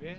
Bien.